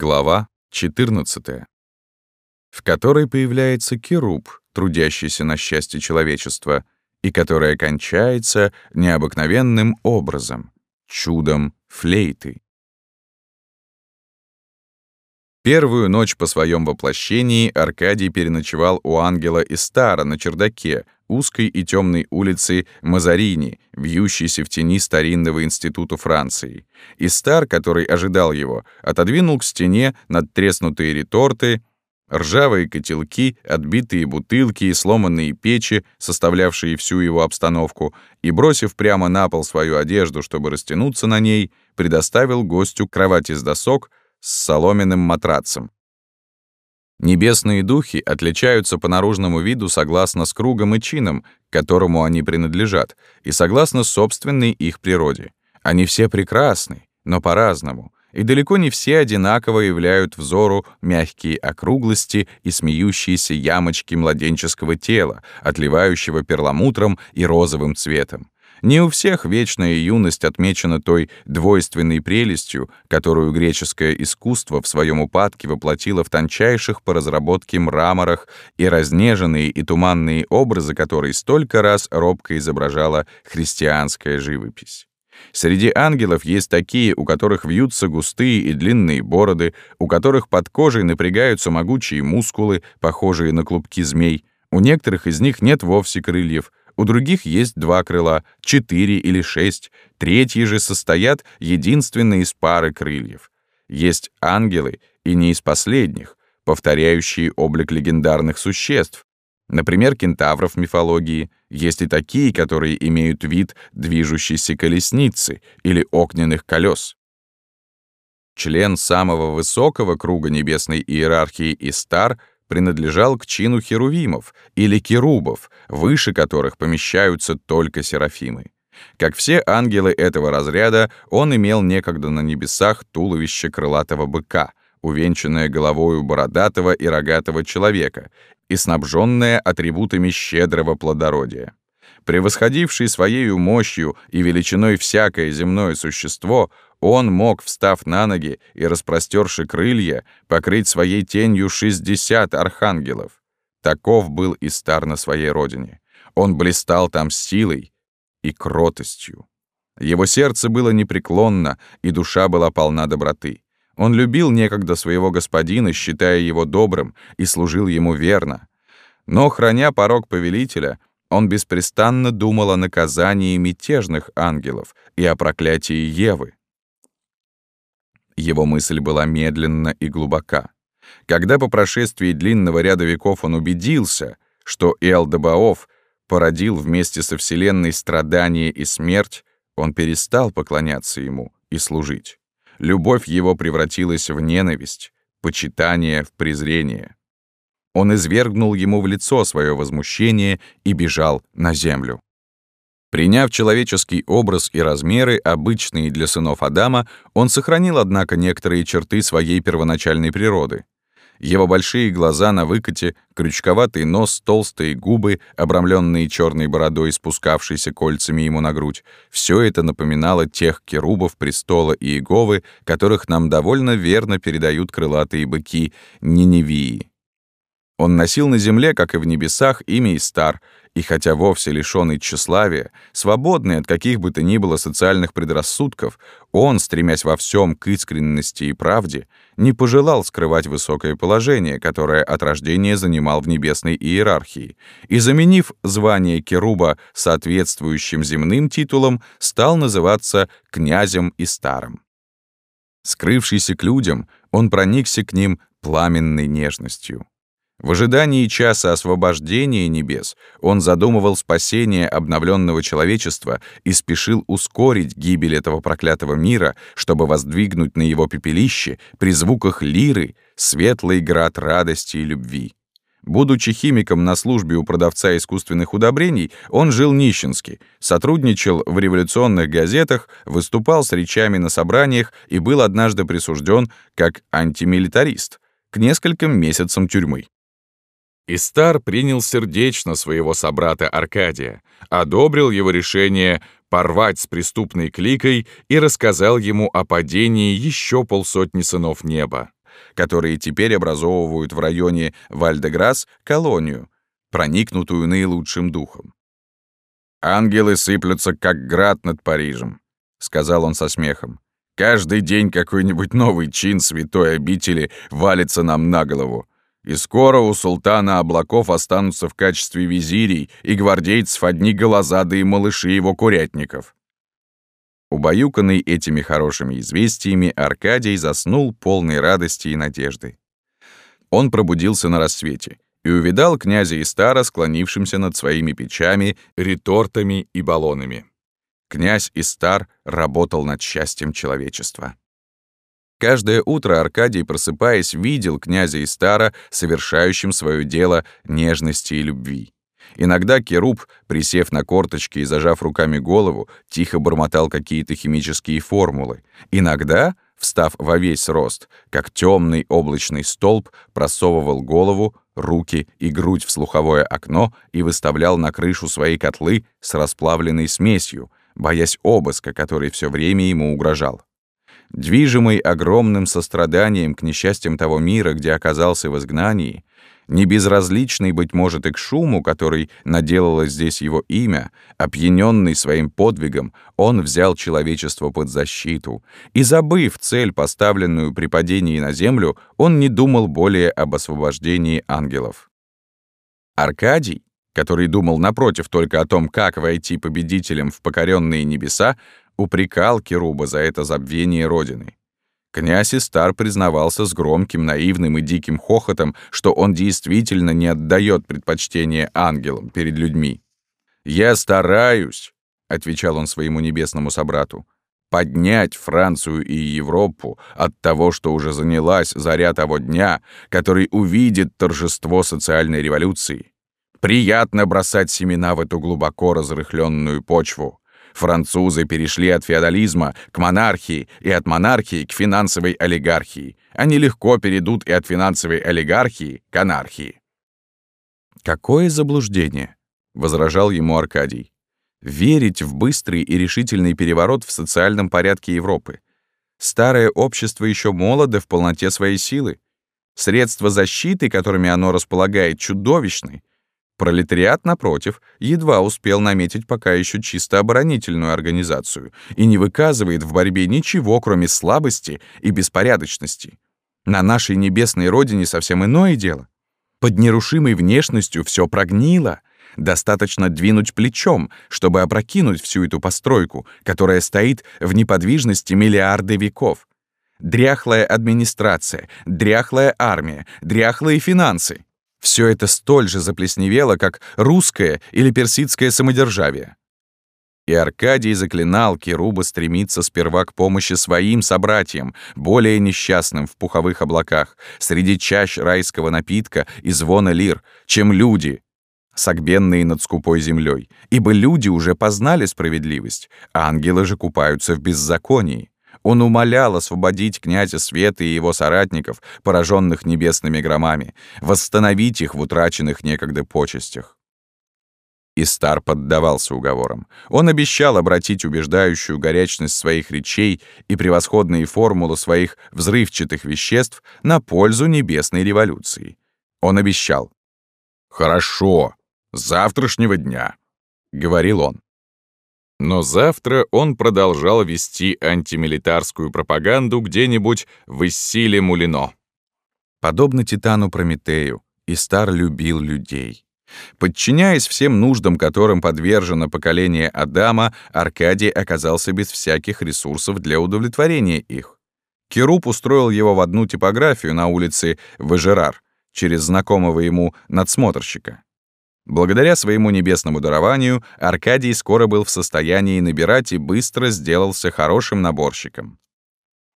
Глава 14, в которой появляется Керуб, трудящийся на счастье человечества, и которая кончается необыкновенным образом — чудом флейты. Первую ночь по своем воплощении Аркадий переночевал у ангела Истара на чердаке, узкой и темной улицы Мазарини, вьющейся в тени старинного института Франции. Истар, который ожидал его, отодвинул к стене надтреснутые реторты, ржавые котелки, отбитые бутылки и сломанные печи, составлявшие всю его обстановку, и, бросив прямо на пол свою одежду, чтобы растянуться на ней, предоставил гостю кровать из досок с соломенным матрацем. Небесные духи отличаются по наружному виду согласно с кругом и чином, к которому они принадлежат, и согласно собственной их природе. Они все прекрасны, но по-разному, и далеко не все одинаково являют взору мягкие округлости и смеющиеся ямочки младенческого тела, отливающего перламутром и розовым цветом. Не у всех вечная юность отмечена той двойственной прелестью, которую греческое искусство в своем упадке воплотило в тончайших по разработке мраморах и разнеженные и туманные образы, которые столько раз робко изображала христианская живопись. Среди ангелов есть такие, у которых вьются густые и длинные бороды, у которых под кожей напрягаются могучие мускулы, похожие на клубки змей. У некоторых из них нет вовсе крыльев, у других есть два крыла, четыре или шесть, третьи же состоят единственно из пары крыльев. Есть ангелы, и не из последних, повторяющие облик легендарных существ, например, кентавров мифологии. Есть и такие, которые имеют вид движущейся колесницы или огненных колес. Член самого высокого круга небесной иерархии Истар — принадлежал к чину херувимов или керубов, выше которых помещаются только серафимы. Как все ангелы этого разряда, он имел некогда на небесах туловище крылатого быка, увенчанное головою бородатого и рогатого человека и снабженное атрибутами щедрого плодородия. Превосходивший своей мощью и величиной всякое земное существо, он мог, встав на ноги и распростерши крылья, покрыть своей тенью 60 архангелов. Таков был Истар на своей родине. Он блистал там силой и кротостью. Его сердце было непреклонно, и душа была полна доброты. Он любил некогда своего господина, считая его добрым, и служил ему верно. Но, храня порог повелителя, он беспрестанно думал о наказании мятежных ангелов и о проклятии Евы. Его мысль была медленна и глубока. Когда по прошествии длинного ряда веков он убедился, что Элдебаоф породил вместе со Вселенной страдания и смерть, он перестал поклоняться ему и служить. Любовь его превратилась в ненависть, почитание в презрение. Он извергнул ему в лицо свое возмущение и бежал на землю. Приняв человеческий образ и размеры, обычные для сынов Адама, он сохранил, однако, некоторые черты своей первоначальной природы. Его большие глаза на выкате, крючковатый нос, толстые губы, обрамленные черной бородой, спускавшейся кольцами ему на грудь — все это напоминало тех керубов престола и Иеговы, которых нам довольно верно передают крылатые быки Ниневии. Он носил на земле, как и в небесах, имя Истар, и хотя вовсе лишённый тщеславия, свободный от каких бы то ни было социальных предрассудков, он, стремясь во всем к искренности и правде, не пожелал скрывать высокое положение, которое от рождения занимал в небесной иерархии, и, заменив звание Керуба соответствующим земным титулом, стал называться князем Истаром. Скрывшийся к людям, он проникся к ним пламенной нежностью. В ожидании часа освобождения небес он задумывал спасение обновленного человечества и спешил ускорить гибель этого проклятого мира, чтобы воздвигнуть на его пепелище при звуках лиры светлый град радости и любви. Будучи химиком на службе у продавца искусственных удобрений, он жил нищенски, сотрудничал в революционных газетах, выступал с речами на собраниях и был однажды присужден как антимилитарист к нескольким месяцам тюрьмы. Истар принял сердечно своего собрата Аркадия, одобрил его решение порвать с преступной кликой и рассказал ему о падении еще полсотни сынов неба. которые теперь образовывают в районе Вальдеграс колонию, проникнутую наилучшим духом. «Ангелы сыплются, как град над Парижем», — сказал он со смехом. «Каждый день какой-нибудь новый чин святой обители валится нам на голову. И скоро у султана облаков останутся в качестве визирей и гвардейцев одни голозадые малыши его курятников». Убаюканный этими хорошими известиями, Аркадий заснул полной радости и надежды. Он пробудился на рассвете и увидал князя Истара, склонившимся над своими печами, ретортами и баллонами. Князь Истар работал над счастьем человечества. Каждое утро Аркадий, просыпаясь, видел князя Истара, совершающим свое дело нежности и любви. Иногда Керуб, присев на корточки и зажав руками голову, тихо бормотал какие-то химические формулы. Иногда, встав во весь рост, как темный облачный столб, просовывал голову, руки и грудь в слуховое окно и выставлял на крышу свои котлы с расплавленной смесью, боясь обыска, который все время ему угрожал. Движимый огромным состраданием к несчастьям того мира, где оказался в изгнании, не безразличный, быть может, и к шуму, который наделало здесь его имя, опьяненный своим подвигом, он взял человечество под защиту, и, забыв цель, поставленную при падении на землю, он не думал более об освобождении ангелов. Аркадий, который думал напротив только о том, как войти победителем в покоренные небеса, упрекал Керуба за это забвение Родины. Князь Истар признавался с громким, наивным и диким хохотом, что он действительно не отдает предпочтение ангелам перед людьми. «Я стараюсь», — отвечал он своему небесному собрату, «поднять Францию и Европу от того, что уже занялась заря того дня, который увидит торжество социальной революции. Приятно бросать семена в эту глубоко разрыхленную почву. Французы перешли от феодализма к монархии и от монархии к финансовой олигархии. Они легко перейдут и от финансовой олигархии к анархии. «Какое заблуждение!» — возражал ему Аркадий. «Верить в быстрый и решительный переворот в социальном порядке Европы. Старое общество еще молодо в полноте своей силы. Средства защиты, которыми оно располагает, чудовищны. Пролетариат, напротив, едва успел наметить пока еще чисто оборонительную организацию и не выказывает в борьбе ничего, кроме слабости и беспорядочности. На нашей небесной родине совсем иное дело. Под нерушимой внешностью все прогнило. Достаточно двинуть плечом, чтобы опрокинуть всю эту постройку, которая стоит в неподвижности миллиарды веков. Дряхлая администрация, дряхлая армия, дряхлые финансы. Все это столь же заплесневело, как русское или персидское самодержавие. И Аркадий заклинал Керуба стремиться сперва к помощи своим собратьям, более несчастным в пуховых облаках, среди чащ райского напитка и звона лир, чем люди, согбенные над скупой землей, ибо люди уже познали справедливость, а ангелы же купаются в беззаконии. Он умолял освободить князя Света и его соратников, пораженных небесными громами, восстановить их в утраченных некогда почестях. Истар поддавался уговорам. Он обещал обратить убеждающую горячность своих речей и превосходные формулы своих взрывчатых веществ на пользу небесной революции. Он обещал. «Хорошо, с завтрашнего дня», — говорил он. Но завтра он продолжал вести антимилитарскую пропаганду где-нибудь в Иссиле Мулино. Подобно Титану Прометею, Истар любил людей. Подчиняясь всем нуждам, которым подвержено поколение Адама, Аркадий оказался без всяких ресурсов для удовлетворения их. Керуб устроил его в одну типографию на улице Важерар через знакомого ему надсмотрщика. Благодаря своему небесному дарованию Аркадий скоро был в состоянии набирать и быстро сделался хорошим наборщиком.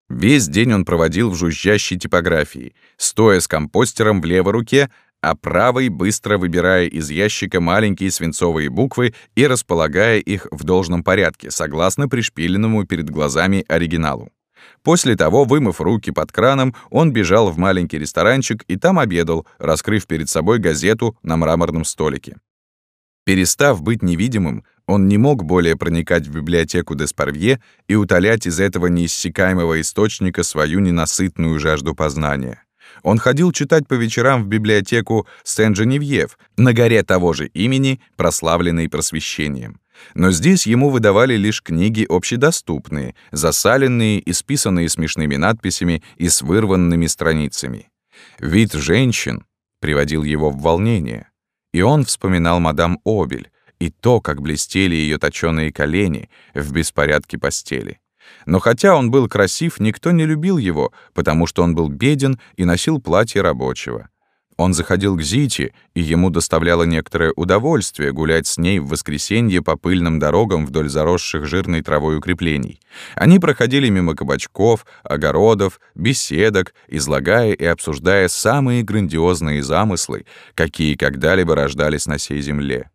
Весь день он проводил в жужжащей типографии, стоя с компостером в левой руке, а правой быстро выбирая из ящика маленькие свинцовые буквы и располагая их в должном порядке, согласно пришпиленному перед глазами оригиналу. После того, вымыв руки под краном, он бежал в маленький ресторанчик и там обедал, раскрыв перед собой газету на мраморном столике. Перестав быть невидимым, он не мог более проникать в библиотеку Деспарвье и утолять из этого неиссякаемого источника свою ненасытную жажду познания. Он ходил читать по вечерам в библиотеку Сен-Женевьев, на горе того же имени, прославленной просвещением. Но здесь ему выдавали лишь книги общедоступные, засаленные, исписанные смешными надписями и с вырванными страницами. Вид женщин приводил его в волнение, и он вспоминал мадам Обель и то, как блестели ее точёные колени в беспорядке постели. Но хотя он был красив, никто не любил его, потому что он был беден и носил платье рабочего. Он заходил к Зите, и ему доставляло некоторое удовольствие гулять с ней в воскресенье по пыльным дорогам вдоль заросших жирной травой укреплений. Они проходили мимо кабачков, огородов, беседок, излагая и обсуждая самые грандиозные замыслы, какие когда-либо рождались на сей земле.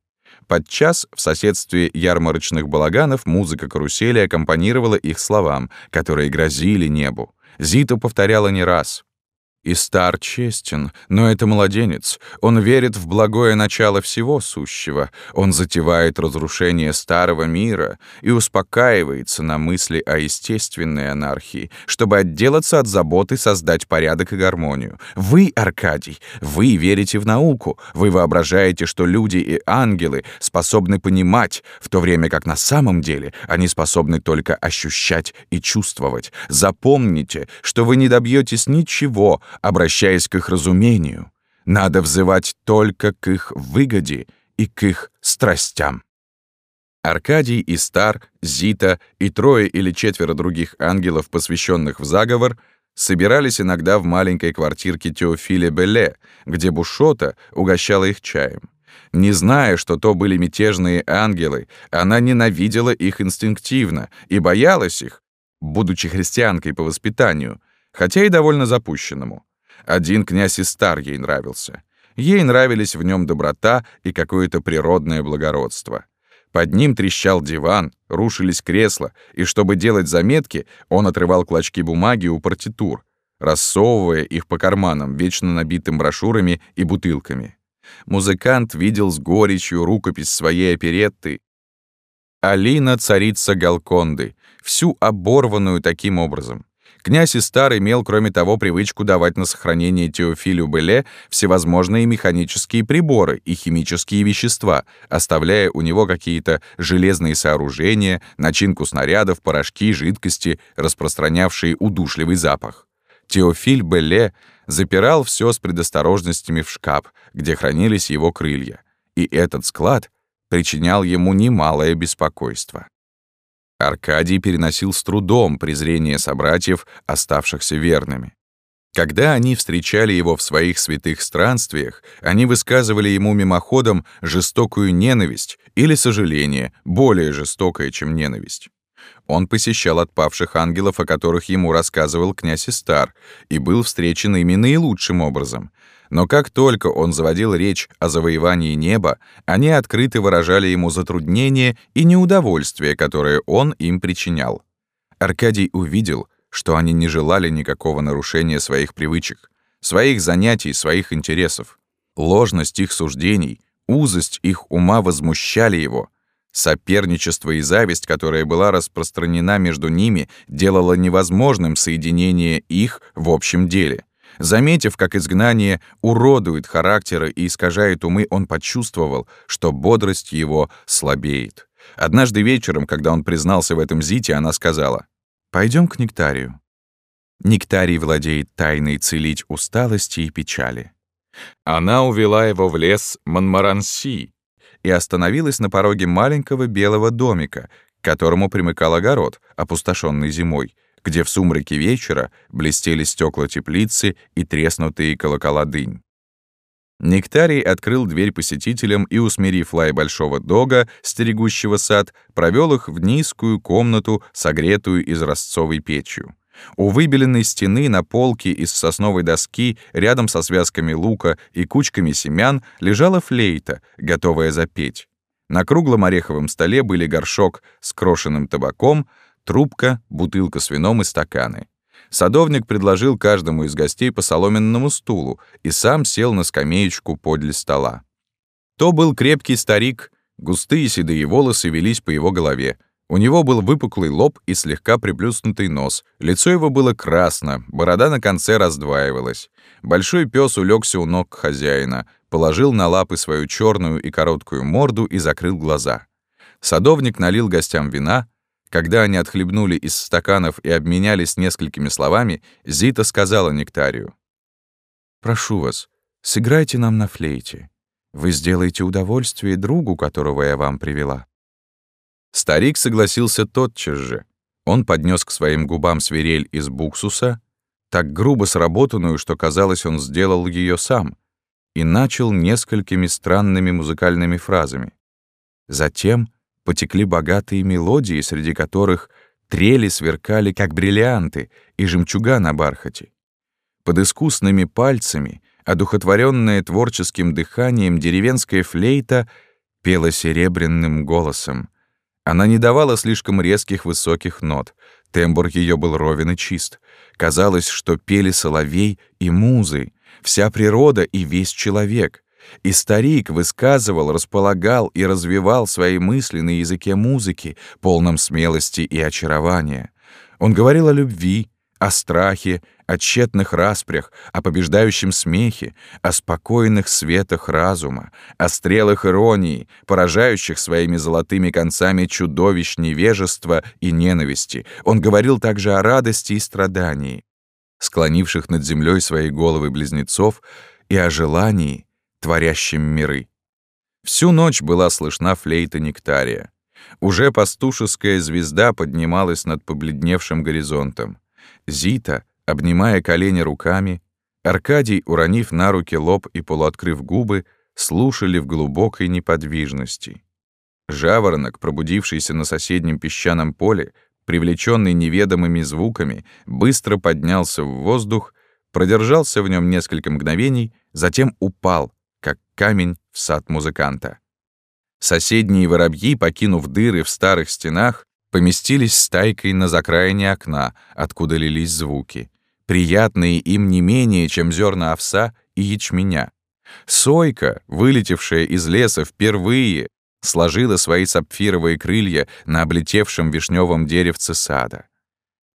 Подчас в соседстве ярмарочных балаганов музыка карусели аккомпанировала их словам, которые грозили небу. Зита повторяла не раз. И стар честен, но это младенец. Он верит в благое начало всего сущего. Он затевает разрушение старого мира и успокаивается на мысли о естественной анархии, чтобы отделаться от заботы создать порядок и гармонию. Вы, Аркадий, вы верите в науку. Вы воображаете, что люди и ангелы способны понимать, в то время как на самом деле они способны только ощущать и чувствовать. Запомните, что вы не добьетесь ничего, обращаясь к их разумению. Надо взывать только к их выгоде и к их страстям. Аркадий и Стар, Зита и трое или четверо других ангелов, посвященных в заговор, собирались иногда в маленькой квартирке Теофиля Беле, где Бушота угощала их чаем. Не зная, что то были мятежные ангелы, она ненавидела их инстинктивно и боялась их, будучи христианкой по воспитанию, хотя и довольно запущенному. Один князь и стар ей нравился. Ей нравились в нем доброта и какое-то природное благородство. Под ним трещал диван, рушились кресла, и чтобы делать заметки, он отрывал клочки бумаги у партитур, рассовывая их по карманам, вечно набитым брошюрами и бутылками. Музыкант видел с горечью рукопись своей оперетты «Алина, царица Галконды», всю оборванную таким образом. Князь Истар имел, кроме того, привычку давать на сохранение Теофилю Беле всевозможные механические приборы и химические вещества, оставляя у него какие-то железные сооружения, начинку снарядов, порошки, жидкости, распространявшие удушливый запах. Теофиль Беле запирал все с предосторожностями в шкаф, где хранились его крылья, и этот склад причинял ему немалое беспокойство. Аркадий переносил с трудом презрение собратьев, оставшихся верными. Когда они встречали его в своих святых странствиях, они высказывали ему мимоходом жестокую ненависть или сожаление, более жестокое, чем ненависть. Он посещал отпавших ангелов, о которых ему рассказывал князь Истар, и был встречен ими наилучшим образом, но как только он заводил речь о завоевании неба, они открыто выражали ему затруднение и неудовольствие, которое он им причинял. Аркадий увидел, что они не желали никакого нарушения своих привычек, своих занятий, своих интересов. Ложность их суждений, узость их ума возмущали его. Соперничество и зависть, которая была распространена между ними, делало невозможным соединение их в общем деле — Заметив, как изгнание уродует характеры и искажает умы, он почувствовал, что бодрость его слабеет. Однажды вечером, когда он признался в этом Зите, она сказала, «Пойдем к Нектарию». Нектарий владеет тайной целить усталости и печали. Она увела его в лес Монмаранси и остановилась на пороге маленького белого домика, к которому примыкал огород, опустошенный зимой, где в сумраке вечера блестели стекла теплицы и треснутые колокола дынь. Нектарий открыл дверь посетителям и, усмирив лай большого дога, стерегущего сад, провел их в низкую комнату, согретую изразцовой печью. У выбеленной стены на полке из сосновой доски рядом со связками лука и кучками семян лежала флейта, готовая запеть. На круглом ореховом столе были горшок с крошенным табаком, трубка, бутылка с вином и стаканы. Садовник предложил каждому из гостей по соломенному стулу и сам сел на скамеечку подле стола. То был крепкий старик, Густые седые волосы велись по его голове. У него был выпуклый лоб и слегка приплюснутый нос. Лицо его было красно, борода на конце раздваивалась. Большой пес улегся у ног хозяина, положил на лапы свою черную и короткую морду и закрыл глаза. Садовник налил гостям вина. Когда они отхлебнули из стаканов и обменялись несколькими словами, Зита сказала Нектарию. «Прошу вас, сыграйте нам на флейте. Вы сделаете удовольствие другу, которого я вам привела». Старик согласился тотчас же. Он поднес к своим губам свирель из буксуса, так грубо сработанную, что казалось, он сделал ее сам, и начал несколькими странными музыкальными фразами. Затем потекли богатые мелодии, среди которых трели сверкали, как бриллианты, и жемчуга на бархате. Под искусными пальцами, одухотворенная творческим дыханием, деревенская флейта пела серебряным голосом. Она не давала слишком резких высоких нот. Тембр ее был ровен и чист. Казалось, что пели соловей и музы, вся природа и весь человек. И старик высказывал, располагал и развивал свои мысли на языке музыки, полном смелости и очарования. Он говорил о любви, о страхе, о тщетных распрях, о побеждающем смехе, о спокойных светах разума, о стрелах иронии, поражающих своими золотыми концами чудовищ невежества и ненависти. Он говорил также о радости и страдании, склонивших над землей свои головы близнецов, и о желании, творящем миры. Всю ночь была слышна флейта нектария. Уже пастушеская звезда поднималась над побледневшим горизонтом. Зита, обнимая колени руками, Аркадий, уронив на руки лоб и полуоткрыв губы, слушали в глубокой неподвижности. Жаворонок, пробудившийся на соседнем песчаном поле, привлеченный неведомыми звуками, быстро поднялся в воздух, продержался в нем несколько мгновений, затем упал, как камень в сад музыканта. Соседние воробьи, покинув дыры в старых стенах, поместились стайкой на закраине окна, откуда лились звуки, приятные им не менее, чем зерна овса и ячменя. Сойка, вылетевшая из леса впервые, сложила свои сапфировые крылья на облетевшем вишневом деревце сада.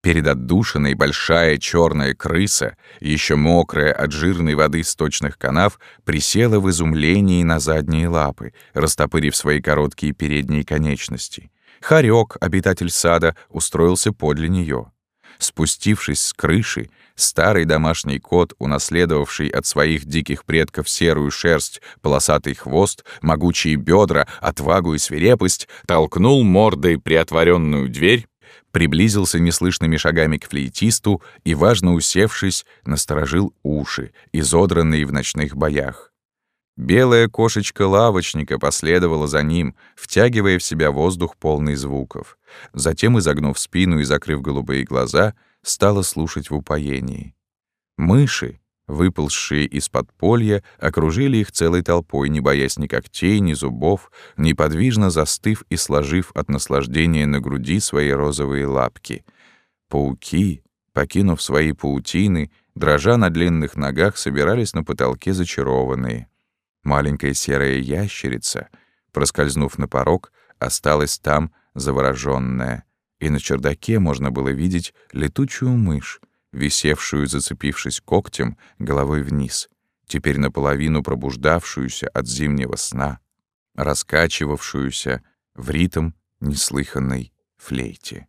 Перед отдушиной большая черная крыса, еще мокрая от жирной воды сточных канав, присела в изумлении на задние лапы, растопырив свои короткие передние конечности. Харек, обитатель сада, устроился подле нее. Спустившись с крыши, старый домашний кот, унаследовавший от своих диких предков серую шерсть, полосатый хвост, могучие бедра, отвагу и свирепость, толкнул мордой приотворенную дверь, приблизился неслышными шагами к флейтисту и, важно усевшись, насторожил уши, изодранные в ночных боях. Белая кошечка лавочника последовала за ним, втягивая в себя воздух полный звуков. Затем, изогнув спину и закрыв голубые глаза, стала слушать в упоении. Мыши, выползшие из подполья, окружили их целой толпой, не боясь ни когтей, ни зубов, неподвижно застыв и сложив от наслаждения на груди свои розовые лапки. Пауки, покинув свои паутины, дрожа на длинных ногах, собирались на потолке зачарованные. Маленькая серая ящерица, проскользнув на порог, осталась там заворожённая, и на чердаке можно было видеть летучую мышь, висевшую, зацепившись когтем, головой вниз, теперь наполовину пробуждавшуюся от зимнего сна, раскачивавшуюся в ритм неслыханной флейте.